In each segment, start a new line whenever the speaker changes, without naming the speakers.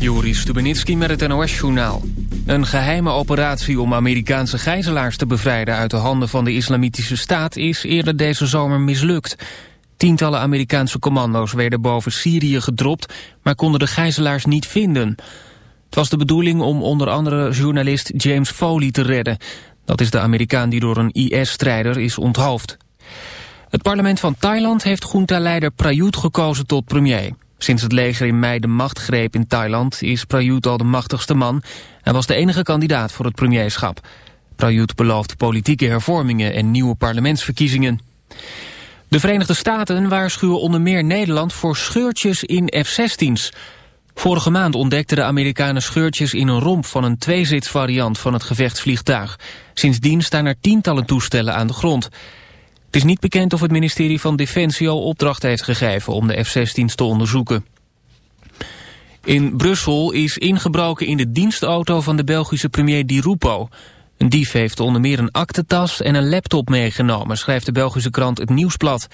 Joris Stubenitski met het NOS-journaal. Een geheime operatie om Amerikaanse gijzelaars te bevrijden... uit de handen van de Islamitische Staat is eerder deze zomer mislukt. Tientallen Amerikaanse commando's werden boven Syrië gedropt... maar konden de gijzelaars niet vinden. Het was de bedoeling om onder andere journalist James Foley te redden. Dat is de Amerikaan die door een IS-strijder is onthoofd. Het parlement van Thailand heeft junta-leider Prayut gekozen tot premier... Sinds het leger in mei de macht greep in Thailand is Prayut al de machtigste man. Hij was de enige kandidaat voor het premierschap. Prayut belooft politieke hervormingen en nieuwe parlementsverkiezingen. De Verenigde Staten waarschuwen onder meer Nederland voor scheurtjes in F-16's. Vorige maand ontdekten de Amerikanen scheurtjes in een romp van een tweezitsvariant van het gevechtsvliegtuig. Sindsdien staan er tientallen toestellen aan de grond. Het is niet bekend of het ministerie van Defensie al opdracht heeft gegeven om de F-16's te onderzoeken. In Brussel is ingebroken in de dienstauto van de Belgische premier Di Rupo. Een dief heeft onder meer een aktentas en een laptop meegenomen, schrijft de Belgische krant Het Nieuwsblad.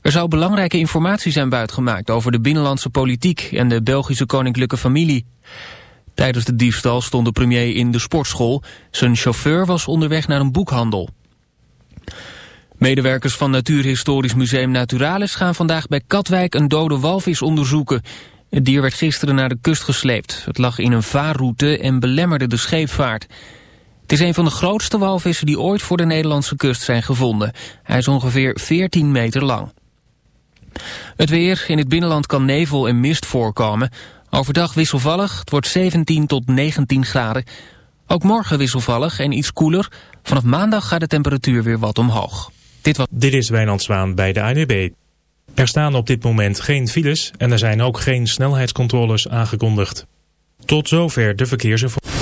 Er zou belangrijke informatie zijn buitgemaakt over de binnenlandse politiek en de Belgische koninklijke familie. Tijdens de diefstal stond de premier in de sportschool. Zijn chauffeur was onderweg naar een boekhandel. Medewerkers van Natuurhistorisch Museum Naturalis gaan vandaag bij Katwijk een dode walvis onderzoeken. Het dier werd gisteren naar de kust gesleept. Het lag in een vaarroute en belemmerde de scheepvaart. Het is een van de grootste walvissen die ooit voor de Nederlandse kust zijn gevonden. Hij is ongeveer 14 meter lang. Het weer. In het binnenland kan nevel en mist voorkomen. Overdag wisselvallig. Het wordt 17 tot 19 graden. Ook morgen wisselvallig en iets koeler. Vanaf maandag gaat de temperatuur weer wat omhoog.
Dit, was... dit is Wijnand Zwaan bij de ANWB. Er staan op dit moment geen files en er zijn ook geen snelheidscontroles aangekondigd. Tot zover de verkeersinformatie.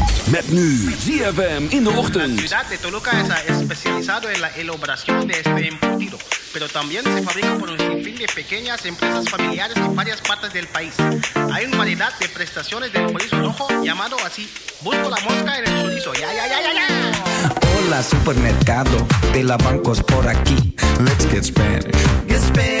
Met nu ZFM in de ochtend.
La ciudad de Toluca es especializado en la elaboración de este embutido, pero también se fabrica por un sinfín de pequeñas empresas familiares en varias partes del país. Hay una variedad de prestaciones del chorizo rojo llamado así. Busco la mosca en el chorizo. Ya, ya, ya, ya, ya.
Hola, supermercado de la bancos por aquí.
Let's get Spanish.
Get Spanish.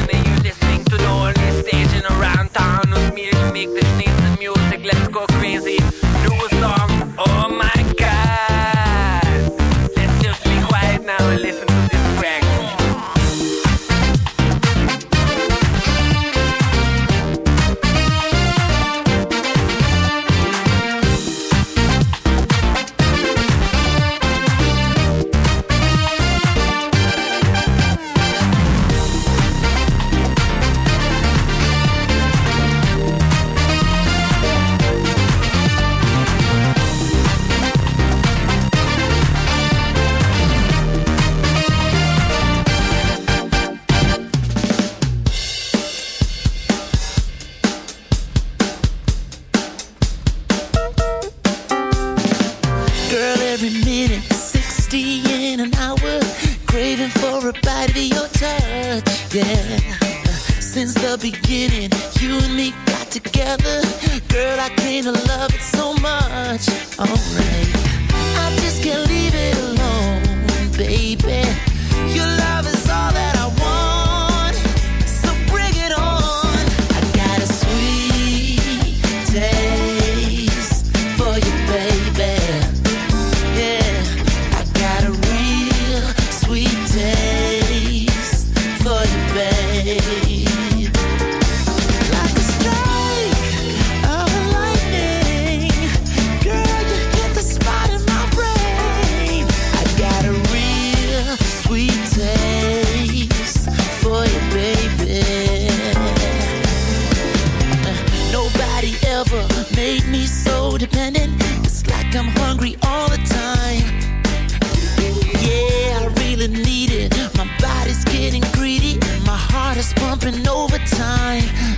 time.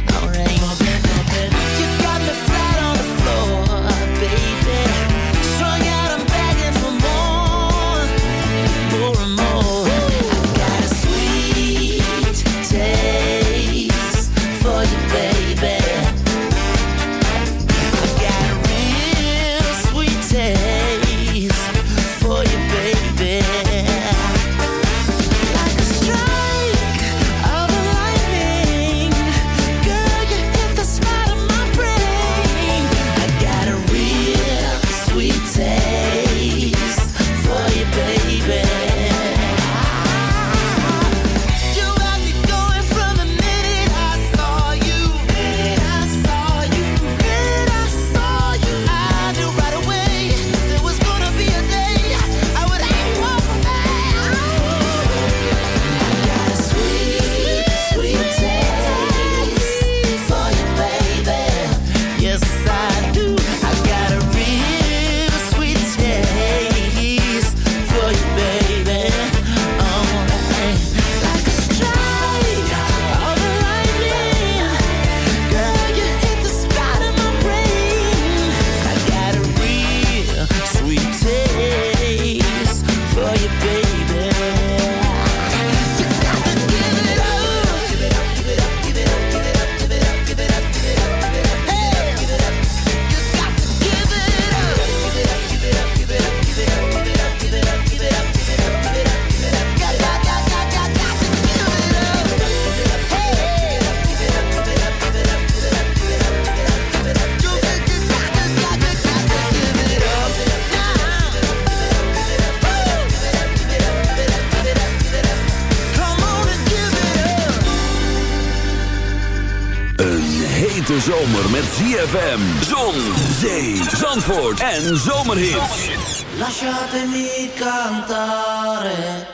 Zomer met ZFM, zon, zee, zandvoort en zomerhits.
Lasciatemi cantare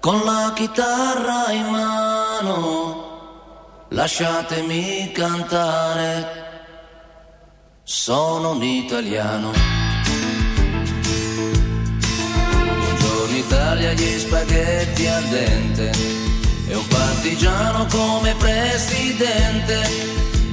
con la chitarra in mano. Lasciatemi cantare. Sono un italiano. Buongiorno Italia, gli spaghetti al dente. E un partigiano come presidente.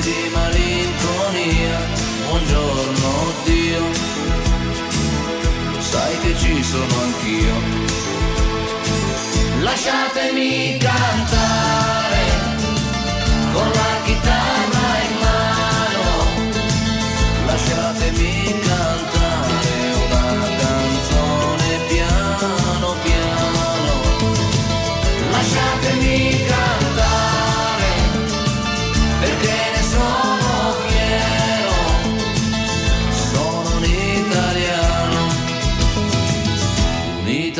di malinconia. Buongiorno Dio, sai che ci sono anch'io. Lasciatemi cantare con la chitarra in mano. Lasciatemi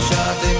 lasciate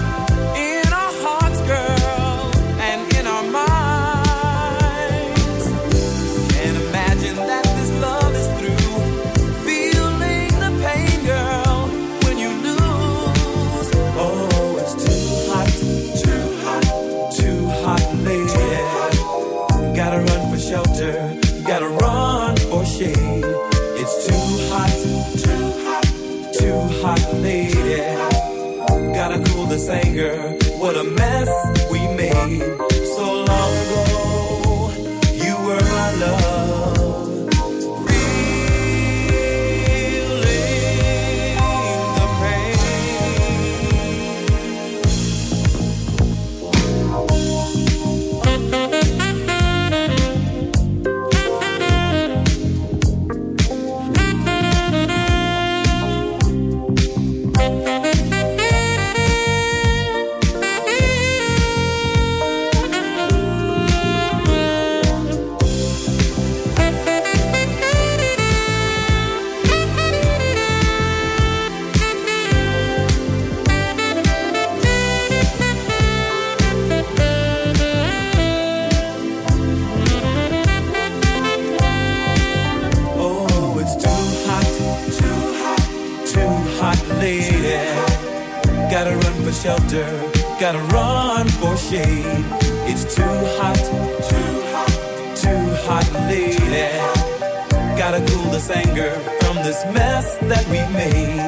this anger, from this mess that we made.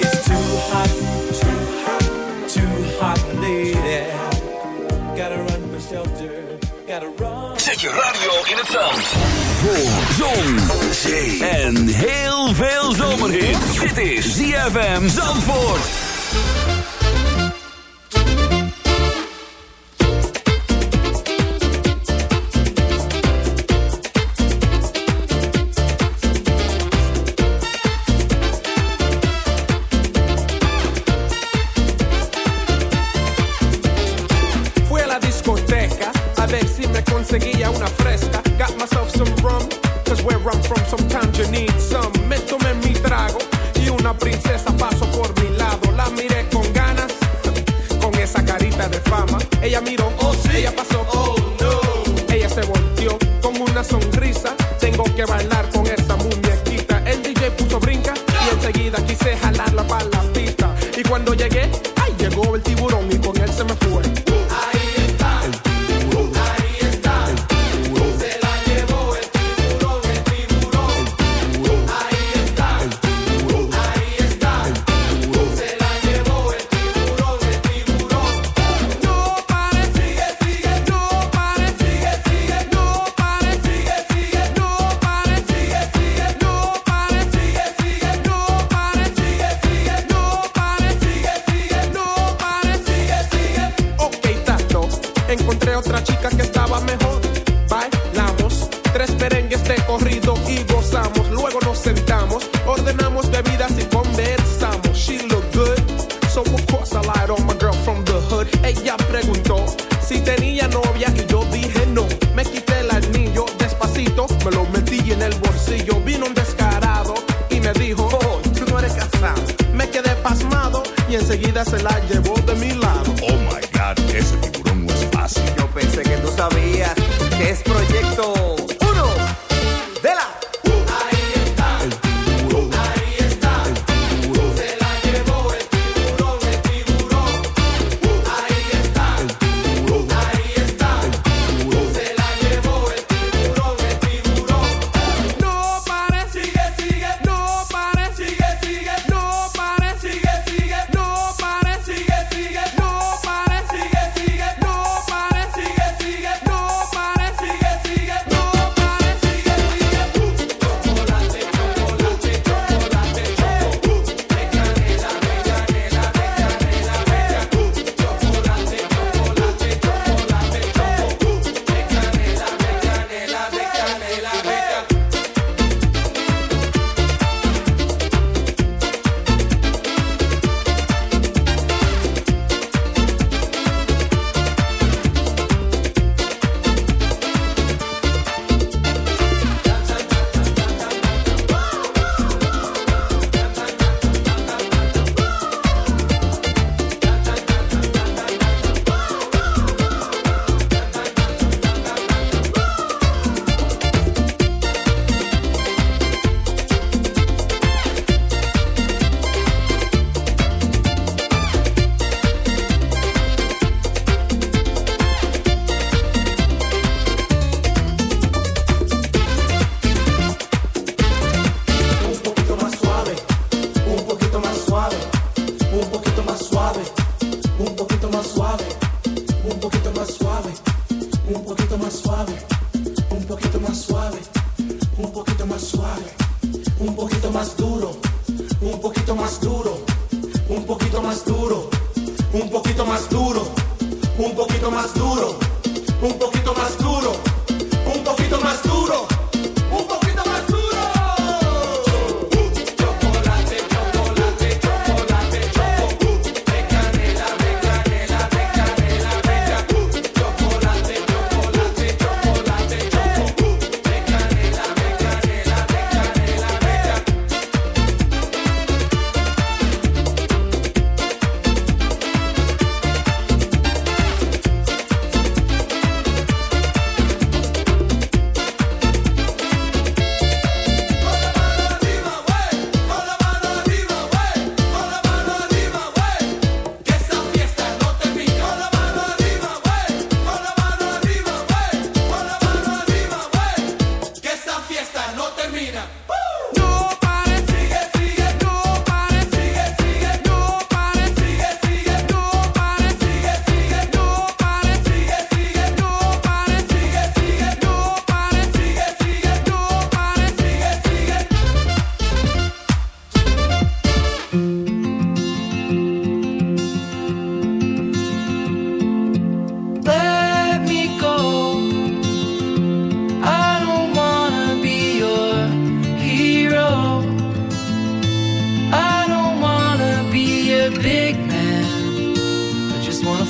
It's too hot, too hot, too hot, lady. Gotta run for shelter, gotta run.
Zet je radio in het zand. Voor zon, zee en heel veel zomerhit. Dit is ZFM Zandvoort.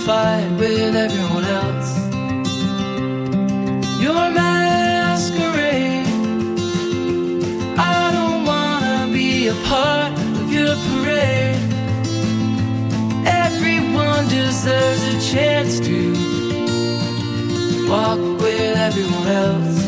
fight with everyone else. You're masquerade. I don't wanna be a part of your parade. Everyone deserves a chance to walk with everyone else.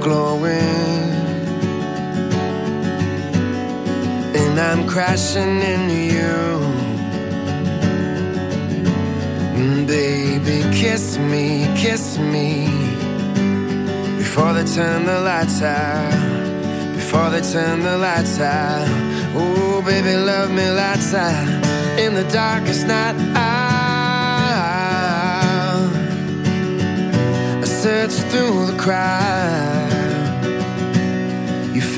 Glowing. And I'm crashing into you. Mm, Baby, kiss me, kiss me. Before they turn the lights out. Before they turn the lights out. Oh, baby, love me lights out. In the darkest night. I search through the crowd.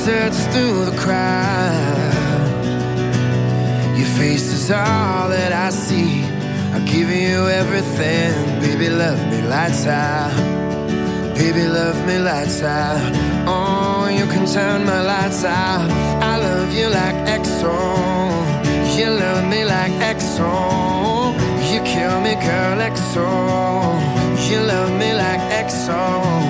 I search through the crowd. Your face is all that I see. I give you everything, baby. Love me lights out. Baby, love me lights out. Oh, you can turn my lights out. I love you like EXO. You love me like EXO. You kill me, girl, EXO. You love me like EXO.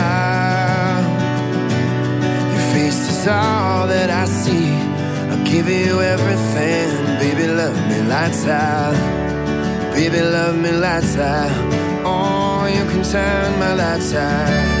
Is all that I see. I'll give you everything, baby. Love me lights out, baby. Love me lights out. Oh, you can turn my lights out.